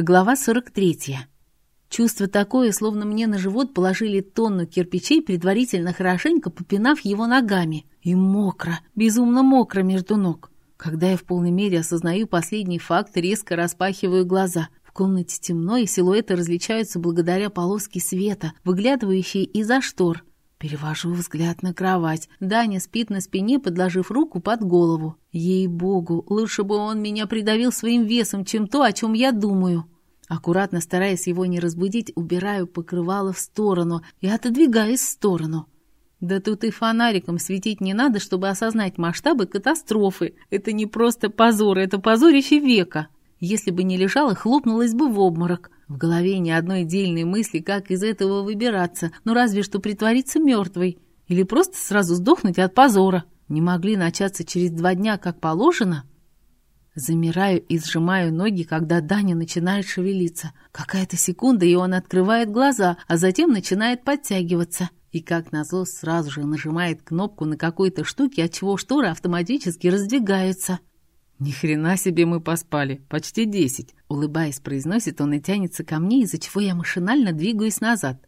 Глава 43. Чувство такое, словно мне на живот положили тонну кирпичей, предварительно хорошенько попинав его ногами. И мокро, безумно мокро между ног. Когда я в полной мере осознаю последний факт, резко распахиваю глаза. В комнате темно, и силуэты различаются благодаря полоске света, выглядывающей из-за штор. Перевожу взгляд на кровать. Даня спит на спине, подложив руку под голову. Ей-богу, лучше бы он меня придавил своим весом, чем то, о чем я думаю. Аккуратно стараясь его не разбудить, убираю покрывало в сторону и отодвигаюсь в сторону. Да тут и фонариком светить не надо, чтобы осознать масштабы катастрофы. Это не просто позор, это позорище века. Если бы не лежала, хлопнулась бы в обморок. В голове ни одной дельной мысли, как из этого выбираться, ну разве что притвориться мертвой. Или просто сразу сдохнуть от позора. Не могли начаться через два дня, как положено? Замираю и сжимаю ноги, когда Даня начинает шевелиться. Какая-то секунда, и он открывает глаза, а затем начинает подтягиваться. И, как назло, сразу же нажимает кнопку на какой-то штуке, отчего шторы автоматически раздвигаются. «Ни хрена себе мы поспали, почти десять!» Улыбаясь, произносит он и тянется ко мне, из-за чего я машинально двигаюсь назад.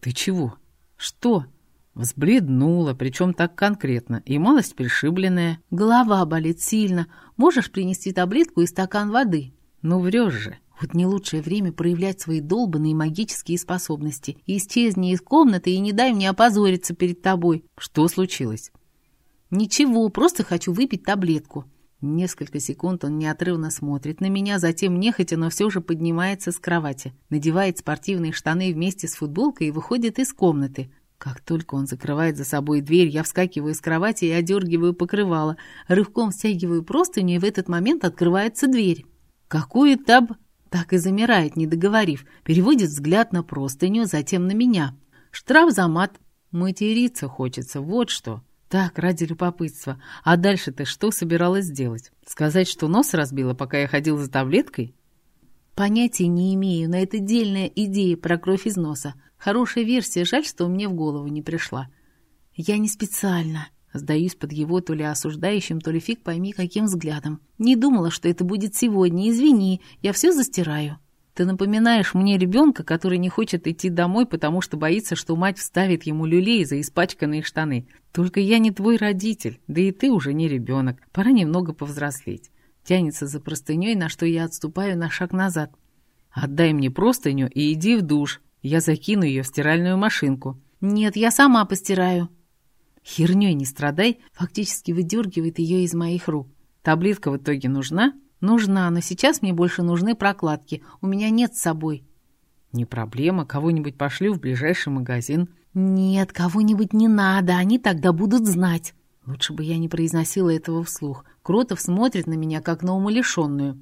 «Ты чего? Что?» Взбледнула, причем так конкретно, и малость пришибленная. «Голова болит сильно. Можешь принести таблетку и стакан воды?» «Ну врешь же!» Вот не лучшее время проявлять свои долбанные магические способности. Исчезни из комнаты и не дай мне опозориться перед тобой. Что случилось? Ничего, просто хочу выпить таблетку. Несколько секунд он неотрывно смотрит на меня, затем нехотя, но все же поднимается с кровати, надевает спортивные штаны вместе с футболкой и выходит из комнаты. Как только он закрывает за собой дверь, я вскакиваю с кровати и одергиваю покрывало, рывком стягиваю простыню, и в этот момент открывается дверь. «Какую таб...» Так и замирает, не договорив, переводит взгляд на простыню, затем на меня. Штраф за мат. Материться хочется, вот что. Так, ради любопытства. А дальше ты что собиралась сделать? Сказать, что нос разбила, пока я ходил за таблеткой? Понятия не имею, но это дельная идея про кровь из носа. Хорошая версия, жаль, что мне в голову не пришла. Я не специально. Сдаюсь под его то ли осуждающим, то ли фиг пойми каким взглядом. Не думала, что это будет сегодня. Извини, я все застираю. Ты напоминаешь мне ребенка, который не хочет идти домой, потому что боится, что мать вставит ему люлей за испачканные штаны. Только я не твой родитель, да и ты уже не ребенок. Пора немного повзрослеть. Тянется за простыней, на что я отступаю на шаг назад. Отдай мне простыню и иди в душ. Я закину ее в стиральную машинку. Нет, я сама постираю. Херней не страдай, фактически выдергивает ее из моих рук. Таблетка в итоге нужна? Нужна, но сейчас мне больше нужны прокладки. У меня нет с собой. Не проблема, кого-нибудь пошлю в ближайший магазин. Нет, кого-нибудь не надо, они тогда будут знать. Лучше бы я не произносила этого вслух. Кротов смотрит на меня, как на умалишенную.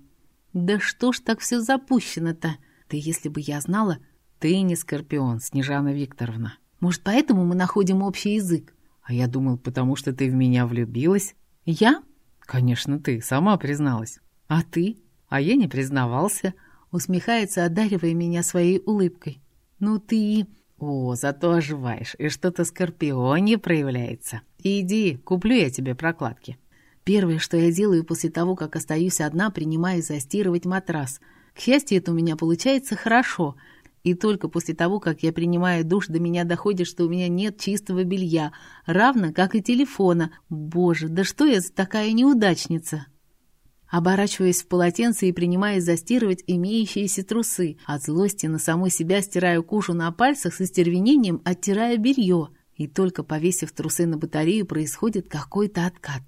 Да что ж так все запущено-то? Да если бы я знала... Ты не Скорпион, Снежана Викторовна. Может, поэтому мы находим общий язык? А я думал, потому что ты в меня влюбилась. Я? Конечно, ты, сама призналась. А ты? А я не признавался. Усмехается, одаривая меня своей улыбкой. Ну ты... О, зато оживаешь, и что-то скорпионе проявляется. Иди, куплю я тебе прокладки. Первое, что я делаю после того, как остаюсь одна, принимаю застирывать матрас. К счастью, это у меня получается хорошо — и только после того, как я принимаю душ, до меня доходит, что у меня нет чистого белья, равно как и телефона. Боже, да что я за такая неудачница? Оборачиваясь в полотенце и принимаясь застирывать имеющиеся трусы. От злости на саму себя стираю кожу на пальцах с остервенением, оттирая белье. И только повесив трусы на батарею, происходит какой-то откат.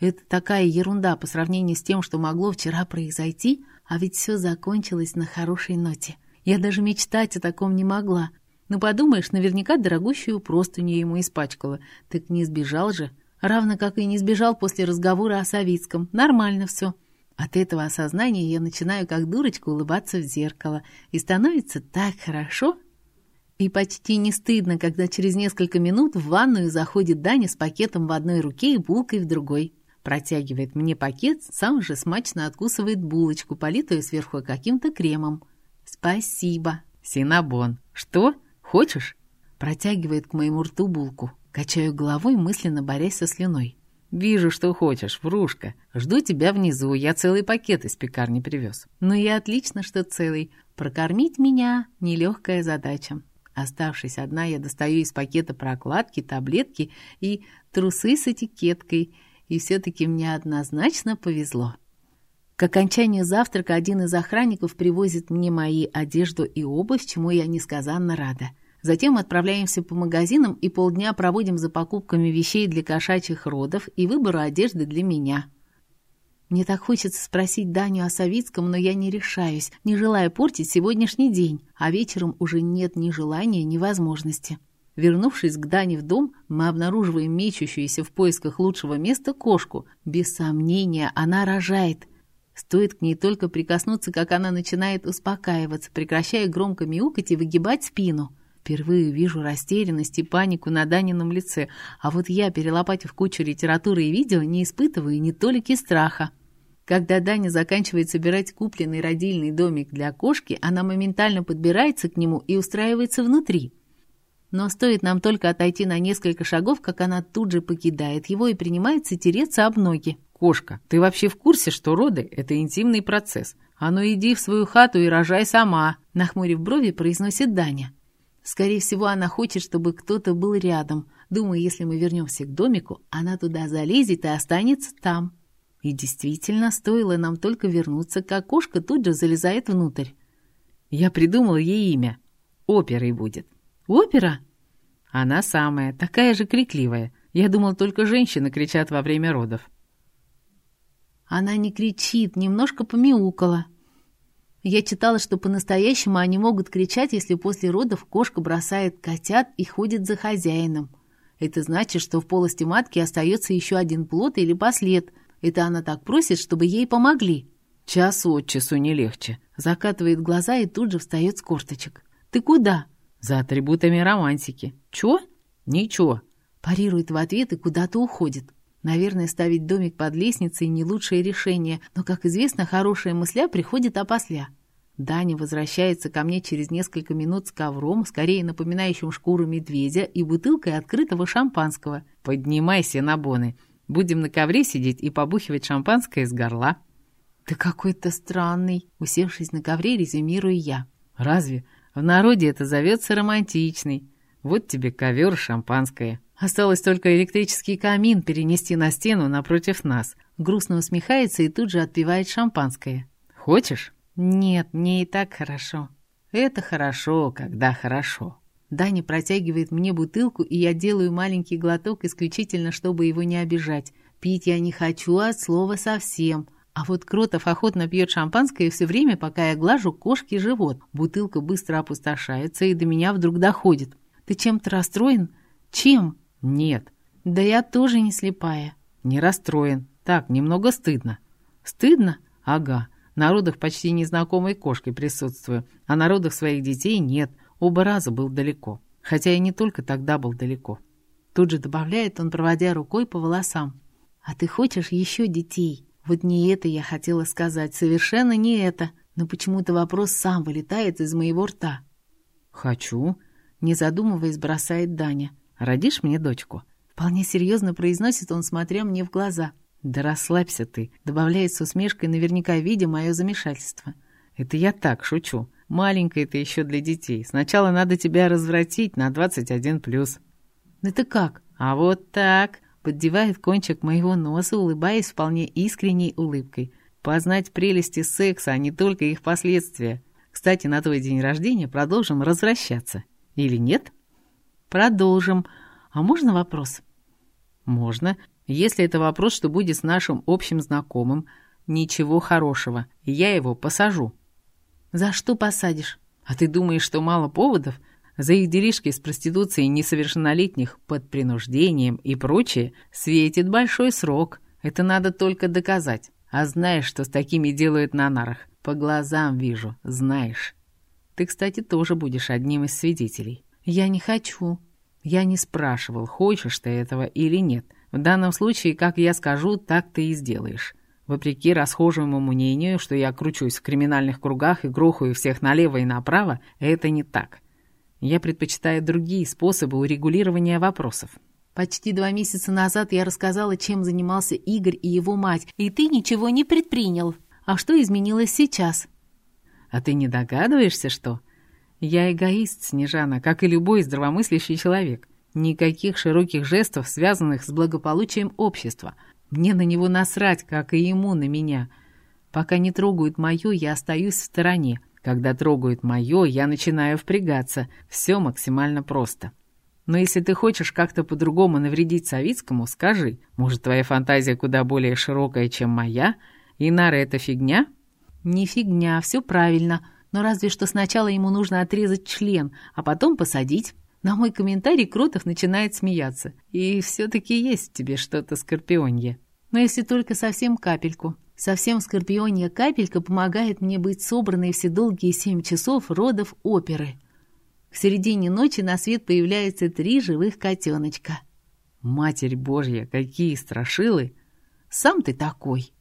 Это такая ерунда по сравнению с тем, что могло вчера произойти, а ведь все закончилось на хорошей ноте. Я даже мечтать о таком не могла. Ну, подумаешь, наверняка дорогущую простыню ему испачкала. Так не сбежал же. Равно как и не сбежал после разговора о Савицком. Нормально все. От этого осознания я начинаю как дурочка улыбаться в зеркало. И становится так хорошо. И почти не стыдно, когда через несколько минут в ванную заходит Даня с пакетом в одной руке и булкой в другой. Протягивает мне пакет, сам же смачно откусывает булочку, политую сверху каким-то кремом. «Спасибо». «Синабон. Что? Хочешь?» Протягивает к моему рту булку. Качаю головой, мысленно борясь со слюной. «Вижу, что хочешь, врушка. Жду тебя внизу, я целый пакет из пекарни привез». «Ну и отлично, что целый. Прокормить меня — нелегкая задача». Оставшись одна, я достаю из пакета прокладки, таблетки и трусы с этикеткой. И все-таки мне однозначно повезло. К окончанию завтрака один из охранников привозит мне мои одежду и обувь, чему я несказанно рада. Затем отправляемся по магазинам и полдня проводим за покупками вещей для кошачьих родов и выбору одежды для меня. Мне так хочется спросить Даню о Савицком, но я не решаюсь, не желая портить сегодняшний день, а вечером уже нет ни желания, ни возможности. Вернувшись к Дане в дом, мы обнаруживаем мечущуюся в поисках лучшего места кошку. Без сомнения, она рожает. Стоит к ней только прикоснуться, как она начинает успокаиваться, прекращая громко мяукать и выгибать спину. Впервые вижу растерянность и панику на Данином лице, а вот я, перелопатив кучу литературы и видео, не испытываю ни толики страха. Когда Даня заканчивает собирать купленный родильный домик для кошки, она моментально подбирается к нему и устраивается внутри. Но стоит нам только отойти на несколько шагов, как она тут же покидает его и принимается тереться об ноги. «Кошка, ты вообще в курсе, что роды — это интимный процесс? А ну иди в свою хату и рожай сама!» Нахмурив брови, произносит Даня. Скорее всего, она хочет, чтобы кто-то был рядом. Думаю, если мы вернемся к домику, она туда залезет и останется там. И действительно, стоило нам только вернуться, как кошка тут же залезает внутрь. Я придумал ей имя. Оперой будет. Опера? Она самая, такая же крикливая. Я думал, только женщины кричат во время родов. Она не кричит, немножко помяукала. Я читала, что по-настоящему они могут кричать, если после родов кошка бросает котят и ходит за хозяином. Это значит, что в полости матки остается еще один плод или послед – это она так просит, чтобы ей помогли. Час от часу не легче. Закатывает глаза и тут же встает с корточек. Ты куда? За атрибутами романтики. Чё? Ничего. Парирует в ответ и куда-то уходит. Наверное, ставить домик под лестницей не лучшее решение, но, как известно, хорошая мысля приходит опосля. Даня возвращается ко мне через несколько минут с ковром, скорее напоминающим шкуру медведя, и бутылкой открытого шампанского. «Поднимайся на боны. Будем на ковре сидеть и побухивать шампанское из горла». «Ты какой-то странный», — усевшись на ковре, резюмирую я. «Разве? В народе это зовется романтичный. Вот тебе ковер шампанское. Осталось только электрический камин перенести на стену напротив нас». Грустно усмехается и тут же отпивает шампанское. «Хочешь?» «Нет, мне и так хорошо». «Это хорошо, когда хорошо». Даня протягивает мне бутылку, и я делаю маленький глоток исключительно, чтобы его не обижать. Пить я не хочу от слова совсем. А вот Кротов охотно пьет шампанское все время, пока я глажу кошки живот. Бутылка быстро опустошается, и до меня вдруг доходит. «Ты чем-то расстроен?» «Чем?» «Нет». «Да я тоже не слепая». «Не расстроен. Так, немного стыдно». «Стыдно?» «Ага. На родах почти незнакомой кошкой присутствую, а на родах своих детей нет. Оба раза был далеко, хотя и не только тогда был далеко. Тут же добавляет он, проводя рукой по волосам. «А ты хочешь еще детей?» Вот не это я хотела сказать, совершенно не это. Но почему-то вопрос сам вылетает из моего рта. «Хочу», — не задумываясь, бросает Даня. «Родишь мне дочку?» Вполне серьезно произносит он, смотря мне в глаза. «Да расслабься ты», — добавляет с усмешкой, наверняка видя мое замешательство. «Это я так шучу. Маленькая ты еще для детей. Сначала надо тебя развратить на 21+. Это как? А вот так. Поддевает кончик моего носа, улыбаясь вполне искренней улыбкой. Познать прелести секса, а не только их последствия. Кстати, на твой день рождения продолжим развращаться. Или нет? Продолжим. А можно вопрос? Можно. Если это вопрос, что будет с нашим общим знакомым, ничего хорошего. Я его посажу. «За что посадишь?» «А ты думаешь, что мало поводов? За их делишки с проституцией несовершеннолетних под принуждением и прочее светит большой срок. Это надо только доказать. А знаешь, что с такими делают на нарах? По глазам вижу, знаешь. Ты, кстати, тоже будешь одним из свидетелей. Я не хочу. Я не спрашивал, хочешь ты этого или нет. В данном случае, как я скажу, так ты и сделаешь. Вопреки расхожему мнению, что я кручусь в криминальных кругах и грохаю всех налево и направо, это не так. Я предпочитаю другие способы урегулирования вопросов. Почти два месяца назад я рассказала, чем занимался Игорь и его мать, и ты ничего не предпринял. А что изменилось сейчас? А ты не догадываешься, что? Я эгоист, Снежана, как и любой здравомыслящий человек. Никаких широких жестов, связанных с благополучием общества. Мне на него насрать, как и ему на меня. Пока не трогают мое, я остаюсь в стороне. Когда трогают мое, я начинаю впрягаться. Все максимально просто. Но если ты хочешь как-то по-другому навредить Савицкому, скажи, может, твоя фантазия куда более широкая, чем моя? И Нара это фигня? Не фигня, все правильно. Но разве что сначала ему нужно отрезать член, а потом посадить. На мой комментарий Кротов начинает смеяться. И все-таки есть в тебе что-то скорпионье. Но если только совсем капельку. Совсем скорпионья капелька помогает мне быть собранной все долгие семь часов родов оперы. К середине ночи на свет появляются три живых котеночка. «Матерь Божья, какие страшилы!» «Сам ты такой!»